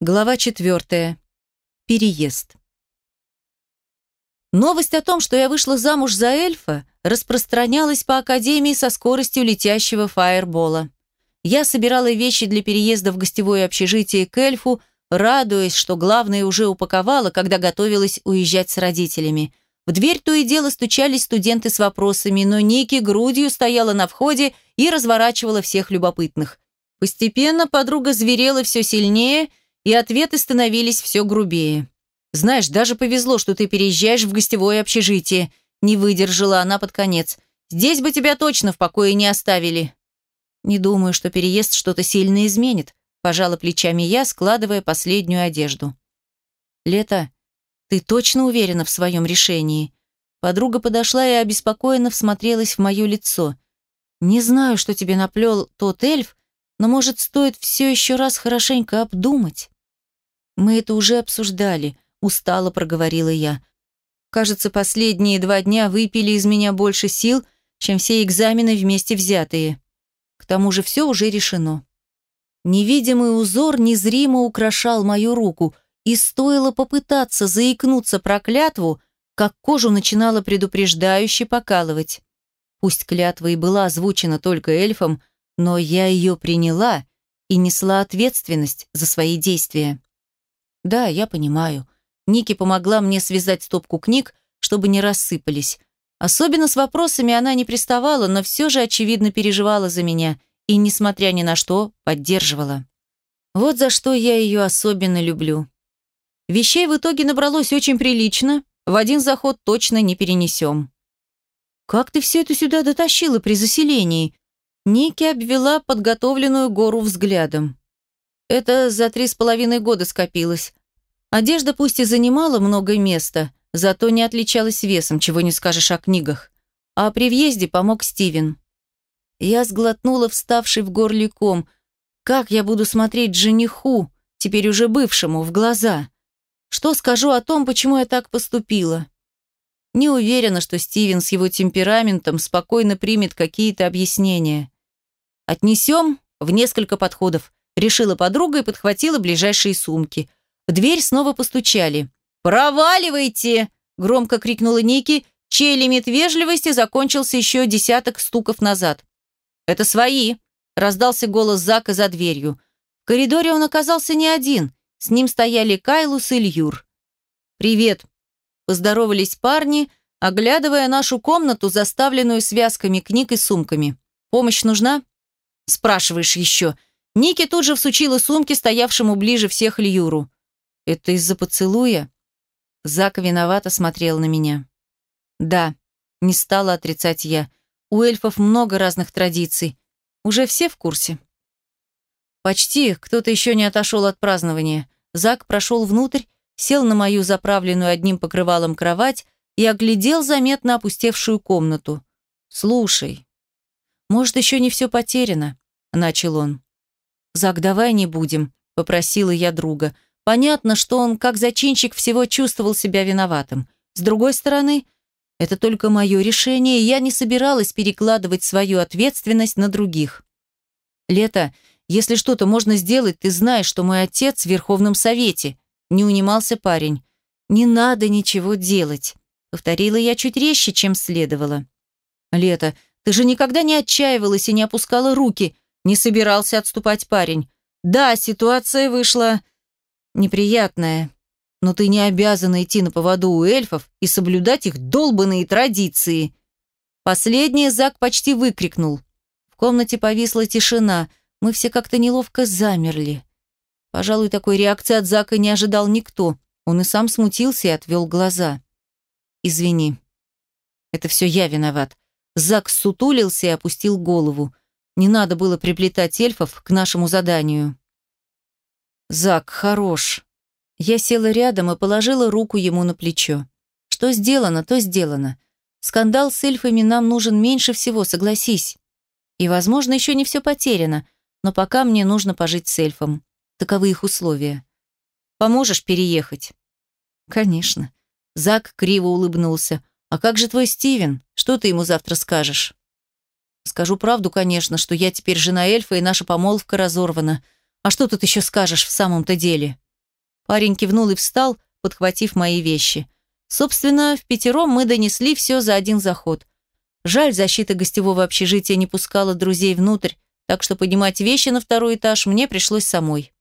Глава четвертая. Переезд. Новость о том, что я вышла замуж за эльфа, распространялась по академии со скоростью летящего фаербола. Я собирала вещи для переезда в гостевое общежитие к эльфу, радуясь, что главное уже упаковала, когда готовилась уезжать с родителями. В дверь то и дело стучались студенты с вопросами, но Ники грудью стояла на входе и разворачивала всех любопытных. Постепенно подруга зверела все сильнее – и ответы становились все грубее. «Знаешь, даже повезло, что ты переезжаешь в гостевое общежитие», не выдержала она под конец. «Здесь бы тебя точно в покое не оставили». «Не думаю, что переезд что-то сильно изменит», пожала плечами я, складывая последнюю одежду. «Лето, ты точно уверена в своем решении?» Подруга подошла и обеспокоенно всмотрелась в мое лицо. «Не знаю, что тебе наплел тот эльф, но, может, стоит все еще раз хорошенько обдумать?» «Мы это уже обсуждали», – устало проговорила я. «Кажется, последние два дня выпили из меня больше сил, чем все экзамены вместе взятые. К тому же все уже решено». Невидимый узор незримо украшал мою руку, и стоило попытаться заикнуться про клятву, как кожу начинала предупреждающе покалывать. Пусть клятва и была озвучена только эльфом, но я ее приняла и несла ответственность за свои действия. Да, я понимаю. Ники помогла мне связать стопку книг, чтобы не рассыпались. Особенно с вопросами она не приставала, но все же, очевидно, переживала за меня и, несмотря ни на что, поддерживала. Вот за что я ее особенно люблю. Вещей в итоге набралось очень прилично, в один заход точно не перенесем. «Как ты все это сюда дотащила при заселении?» Ники обвела подготовленную гору взглядом. Это за три с половиной года скопилось. Одежда пусть и занимала много места, зато не отличалась весом, чего не скажешь о книгах. А при въезде помог Стивен. Я сглотнула вставший в горле ком. Как я буду смотреть жениху, теперь уже бывшему, в глаза? Что скажу о том, почему я так поступила? Не уверена, что Стивен с его темпераментом спокойно примет какие-то объяснения. Отнесем в несколько подходов решила подруга и подхватила ближайшие сумки. В дверь снова постучали. «Проваливайте!» – громко крикнула Ники, чей лимит вежливости закончился еще десяток стуков назад. «Это свои!» – раздался голос Зака за дверью. В коридоре он оказался не один. С ним стояли Кайлус и Льюр. «Привет!» – поздоровались парни, оглядывая нашу комнату, заставленную связками книг и сумками. «Помощь нужна?» «Спрашиваешь еще!» Ники тут же всучила сумки стоявшему ближе всех Льюру. «Это из-за поцелуя?» Зак виновато смотрел на меня. «Да», — не стала отрицать я. «У эльфов много разных традиций. Уже все в курсе?» Почти, кто-то еще не отошел от празднования. Зак прошел внутрь, сел на мою заправленную одним покрывалом кровать и оглядел заметно опустевшую комнату. «Слушай, может, еще не все потеряно?» — начал он. «Зак, давай не будем», — попросила я друга. Понятно, что он, как зачинщик, всего чувствовал себя виноватым. С другой стороны, это только мое решение, и я не собиралась перекладывать свою ответственность на других. «Лето, если что-то можно сделать, ты знаешь, что мой отец в Верховном Совете», — не унимался парень. «Не надо ничего делать», — повторила я чуть резче, чем следовало. «Лето, ты же никогда не отчаивалась и не опускала руки», не собирался отступать парень. Да, ситуация вышла неприятная, но ты не обязана идти на поводу у эльфов и соблюдать их долбанные традиции. Последний Зак почти выкрикнул. В комнате повисла тишина, мы все как-то неловко замерли. Пожалуй, такой реакции от Зака не ожидал никто. Он и сам смутился и отвел глаза. «Извини. Это все я виноват». Зак сутулился и опустил голову. Не надо было приплетать эльфов к нашему заданию. Зак, хорош. Я села рядом и положила руку ему на плечо. Что сделано, то сделано. Скандал с эльфами нам нужен меньше всего, согласись. И, возможно, еще не все потеряно, но пока мне нужно пожить с эльфом. Таковы их условия. Поможешь переехать? Конечно. Зак криво улыбнулся. А как же твой Стивен? Что ты ему завтра скажешь? Скажу правду, конечно, что я теперь жена эльфа, и наша помолвка разорвана. А что тут еще скажешь в самом-то деле? Парень кивнул и встал, подхватив мои вещи. Собственно, в пятером мы донесли все за один заход. Жаль, защита гостевого общежития не пускала друзей внутрь, так что поднимать вещи на второй этаж мне пришлось самой.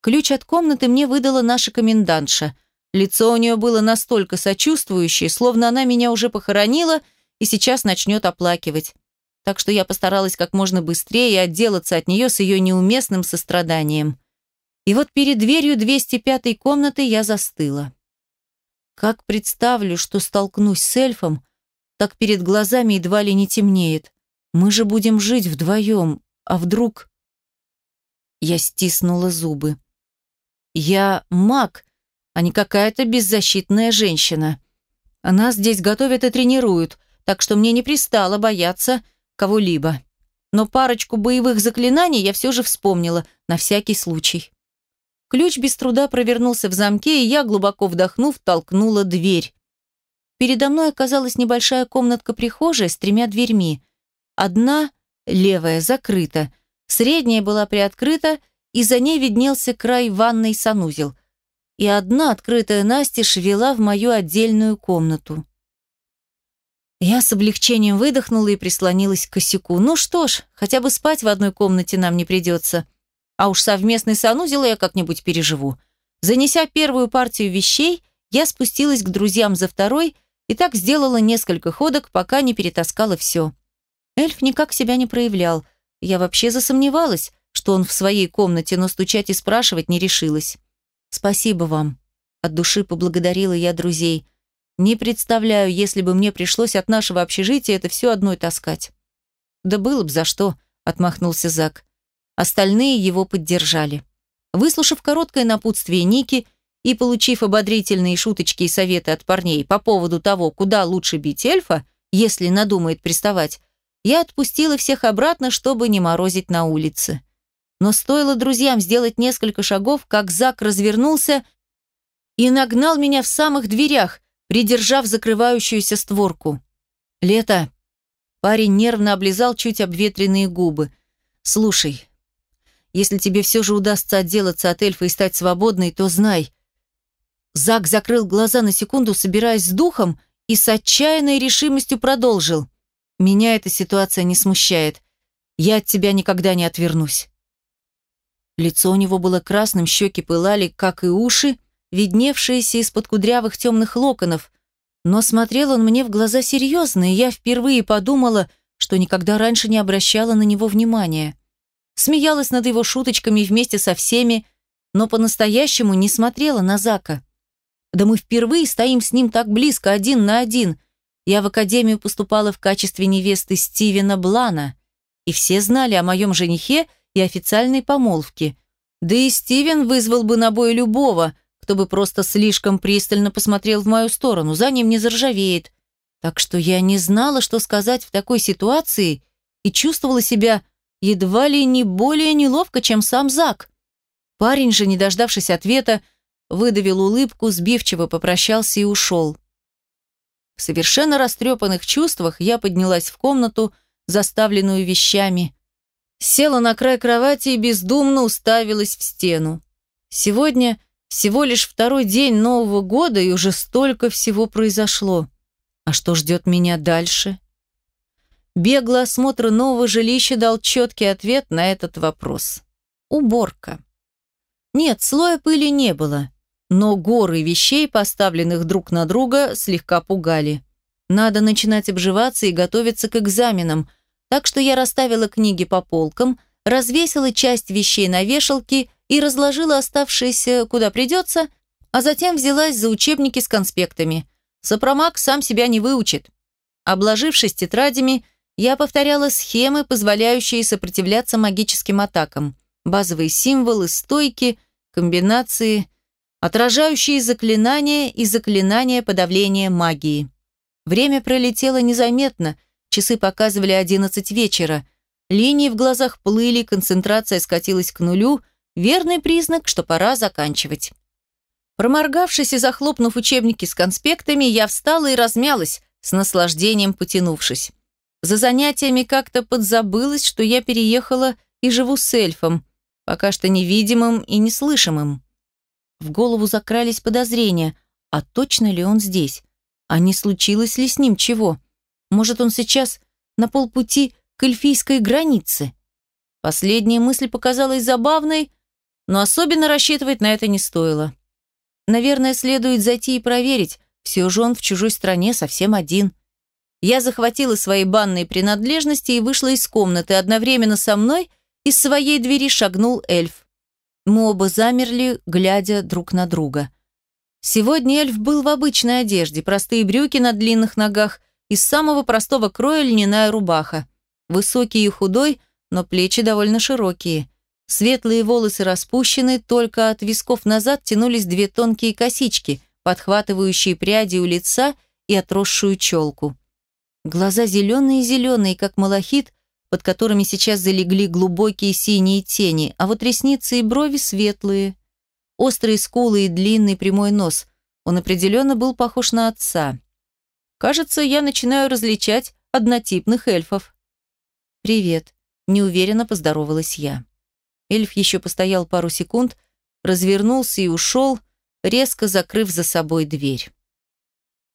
Ключ от комнаты мне выдала наша комендантша. Лицо у нее было настолько сочувствующее, словно она меня уже похоронила и сейчас начнет оплакивать. Так что я постаралась как можно быстрее отделаться от нее с ее неуместным состраданием. И вот перед дверью 205-й комнаты я застыла. Как представлю, что столкнусь с эльфом, так перед глазами едва ли не темнеет. Мы же будем жить вдвоем, а вдруг... Я стиснула зубы. Я маг, а не какая-то беззащитная женщина. А нас здесь готовят и тренируют, так что мне не пристало бояться кого-либо. Но парочку боевых заклинаний я все же вспомнила, на всякий случай. Ключ без труда провернулся в замке, и я, глубоко вдохнув, толкнула дверь. Передо мной оказалась небольшая комнатка-прихожая с тремя дверьми. Одна, левая, закрыта, средняя была приоткрыта, и за ней виднелся край ванной санузел. И одна открытая настежь вела в мою отдельную комнату. Я с облегчением выдохнула и прислонилась к косяку. Ну что ж, хотя бы спать в одной комнате нам не придется. А уж совместный санузел я как-нибудь переживу. Занеся первую партию вещей, я спустилась к друзьям за второй и так сделала несколько ходок, пока не перетаскала все. Эльф никак себя не проявлял. Я вообще засомневалась, что он в своей комнате, но стучать и спрашивать не решилась. «Спасибо вам». От души поблагодарила я друзей. Не представляю, если бы мне пришлось от нашего общежития это все одной таскать. «Да было бы за что», — отмахнулся Зак. Остальные его поддержали. Выслушав короткое напутствие Ники и получив ободрительные шуточки и советы от парней по поводу того, куда лучше бить эльфа, если надумает приставать, я отпустила всех обратно, чтобы не морозить на улице. Но стоило друзьям сделать несколько шагов, как Зак развернулся и нагнал меня в самых дверях, придержав закрывающуюся створку. «Лето!» Парень нервно облизал чуть обветренные губы. «Слушай, если тебе все же удастся отделаться от эльфа и стать свободной, то знай». Зак закрыл глаза на секунду, собираясь с духом, и с отчаянной решимостью продолжил. «Меня эта ситуация не смущает. Я от тебя никогда не отвернусь. Лицо у него было красным, щеки пылали, как и уши, видневшиеся из-под кудрявых темных локонов. Но смотрел он мне в глаза серьезно, и я впервые подумала, что никогда раньше не обращала на него внимания. Смеялась над его шуточками вместе со всеми, но по-настоящему не смотрела на Зака. Да мы впервые стоим с ним так близко, один на один. Я в академию поступала в качестве невесты Стивена Блана, и все знали о моем женихе – и официальной помолвки. Да и Стивен вызвал бы на бой любого, кто бы просто слишком пристально посмотрел в мою сторону, за ним не заржавеет. Так что я не знала, что сказать в такой ситуации и чувствовала себя едва ли не более неловко, чем сам Зак. Парень же, не дождавшись ответа, выдавил улыбку, сбивчиво попрощался и ушел. В совершенно растрепанных чувствах я поднялась в комнату, заставленную вещами, Села на край кровати и бездумно уставилась в стену. Сегодня всего лишь второй день Нового года, и уже столько всего произошло. А что ждет меня дальше? Беглый осмотр нового жилища дал четкий ответ на этот вопрос. Уборка. Нет, слоя пыли не было, но горы вещей, поставленных друг на друга, слегка пугали. Надо начинать обживаться и готовиться к экзаменам – так что я расставила книги по полкам, развесила часть вещей на вешалке и разложила оставшиеся куда придется, а затем взялась за учебники с конспектами. Сопромак сам себя не выучит. Обложившись тетрадями, я повторяла схемы, позволяющие сопротивляться магическим атакам. Базовые символы, стойки, комбинации, отражающие заклинания и заклинания подавления магии. Время пролетело незаметно – Часы показывали одиннадцать вечера. Линии в глазах плыли, концентрация скатилась к нулю. Верный признак, что пора заканчивать. Проморгавшись и захлопнув учебники с конспектами, я встала и размялась, с наслаждением потянувшись. За занятиями как-то подзабылось, что я переехала и живу с эльфом, пока что невидимым и неслышимым. В голову закрались подозрения. А точно ли он здесь? А не случилось ли с ним чего? Может, он сейчас на полпути к эльфийской границе? Последняя мысль показалась забавной, но особенно рассчитывать на это не стоило. Наверное, следует зайти и проверить, все же он в чужой стране совсем один. Я захватила свои банные принадлежности и вышла из комнаты. Одновременно со мной из своей двери шагнул эльф. Мы оба замерли, глядя друг на друга. Сегодня эльф был в обычной одежде, простые брюки на длинных ногах, из самого простого кроя льняная рубаха. Высокий и худой, но плечи довольно широкие. Светлые волосы распущены, только от висков назад тянулись две тонкие косички, подхватывающие пряди у лица и отросшую челку. Глаза зеленые-зеленые, как малахит, под которыми сейчас залегли глубокие синие тени, а вот ресницы и брови светлые. Острые скулы и длинный прямой нос. Он определенно был похож на отца. Кажется, я начинаю различать однотипных эльфов. «Привет», – неуверенно поздоровалась я. Эльф еще постоял пару секунд, развернулся и ушел, резко закрыв за собой дверь.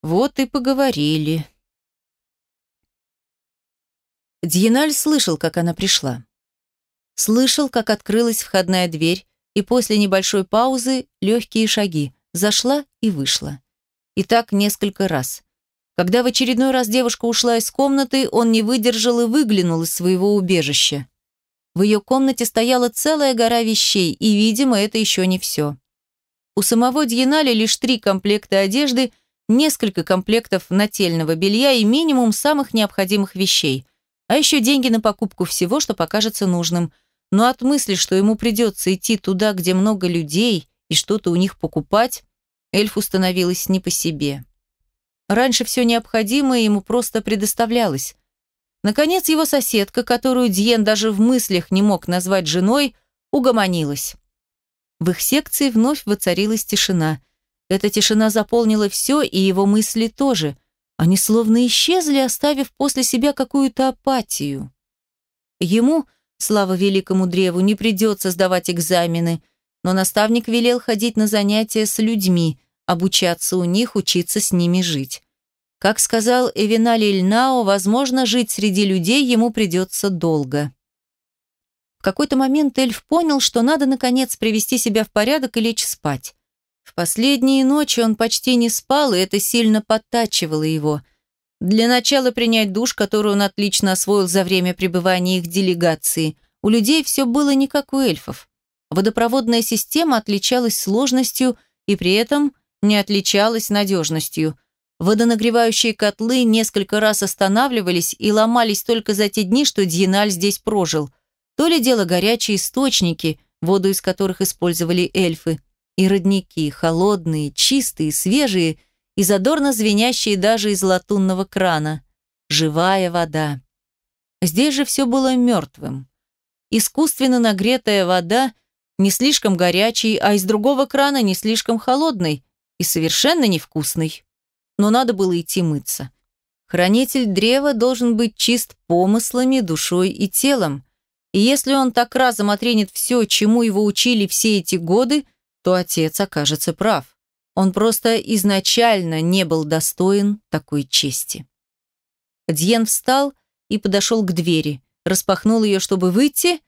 Вот и поговорили. Дьеналь слышал, как она пришла. Слышал, как открылась входная дверь, и после небольшой паузы легкие шаги. Зашла и вышла. И так несколько раз. Когда в очередной раз девушка ушла из комнаты, он не выдержал и выглянул из своего убежища. В ее комнате стояла целая гора вещей, и, видимо, это еще не все. У самого Дьенали лишь три комплекта одежды, несколько комплектов нательного белья и минимум самых необходимых вещей – а еще деньги на покупку всего, что покажется нужным. Но от мысли, что ему придется идти туда, где много людей, и что-то у них покупать, эльфу становилось не по себе. Раньше все необходимое ему просто предоставлялось. Наконец его соседка, которую Диен даже в мыслях не мог назвать женой, угомонилась. В их секции вновь воцарилась тишина. Эта тишина заполнила все, и его мысли тоже – они словно исчезли, оставив после себя какую-то апатию. Ему, слава великому древу, не придется сдавать экзамены, но наставник велел ходить на занятия с людьми, обучаться у них, учиться с ними жить. Как сказал Эвинали Ильнао, возможно, жить среди людей ему придется долго. В какой-то момент эльф понял, что надо, наконец, привести себя в порядок и лечь спать. В последние ночи он почти не спал, и это сильно подтачивало его. Для начала принять душ, который он отлично освоил за время пребывания их делегации. У людей все было не как у эльфов. Водопроводная система отличалась сложностью и при этом не отличалась надежностью. Водонагревающие котлы несколько раз останавливались и ломались только за те дни, что Дьеналь здесь прожил. То ли дело горячие источники, воду из которых использовали эльфы, и родники, холодные, чистые, свежие и задорно звенящие даже из латунного крана. Живая вода. Здесь же все было мертвым. Искусственно нагретая вода не слишком горячей, а из другого крана не слишком холодной и совершенно невкусной. Но надо было идти мыться. Хранитель древа должен быть чист помыслами, душой и телом. И если он так разом отринет все, чему его учили все эти годы, то отец окажется прав. Он просто изначально не был достоин такой чести. Дьен встал и подошел к двери, распахнул ее, чтобы выйти,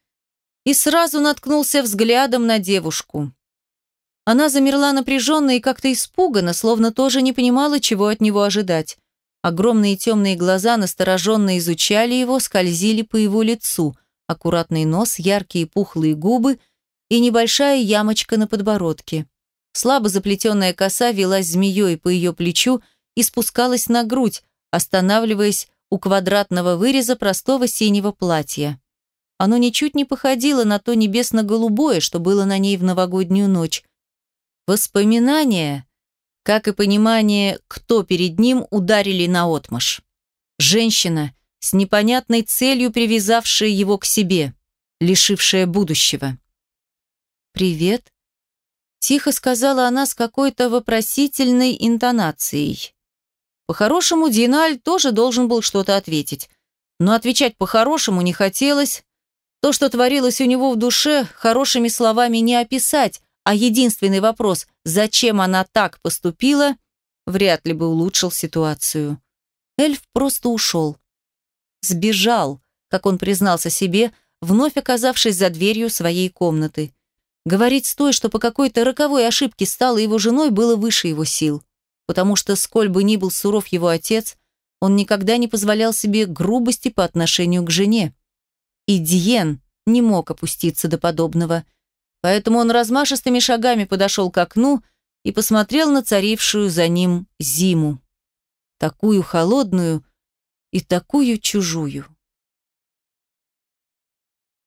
и сразу наткнулся взглядом на девушку. Она замерла напряженно и как-то испуганно, словно тоже не понимала, чего от него ожидать. Огромные темные глаза настороженно изучали его, скользили по его лицу. Аккуратный нос, яркие пухлые губы и небольшая ямочка на подбородке. Слабо заплетенная коса велась змеей по ее плечу и спускалась на грудь, останавливаясь у квадратного выреза простого синего платья. Оно ничуть не походило на то небесно-голубое, что было на ней в новогоднюю ночь. Воспоминания, как и понимание, кто перед ним, ударили наотмашь. Женщина, с непонятной целью привязавшая его к себе, лишившая будущего. «Привет», – тихо сказала она с какой-то вопросительной интонацией. По-хорошему, Диналь тоже должен был что-то ответить. Но отвечать по-хорошему не хотелось. То, что творилось у него в душе, хорошими словами не описать, а единственный вопрос, зачем она так поступила, вряд ли бы улучшил ситуацию. Эльф просто ушел. Сбежал, как он признался себе, вновь оказавшись за дверью своей комнаты. Говорить с той, что по какой-то роковой ошибке стала его женой, было выше его сил. Потому что, сколь бы ни был суров его отец, он никогда не позволял себе грубости по отношению к жене. И Диен не мог опуститься до подобного – Поэтому он размашистыми шагами подошел к окну и посмотрел на царившую за ним зиму. Такую холодную и такую чужую.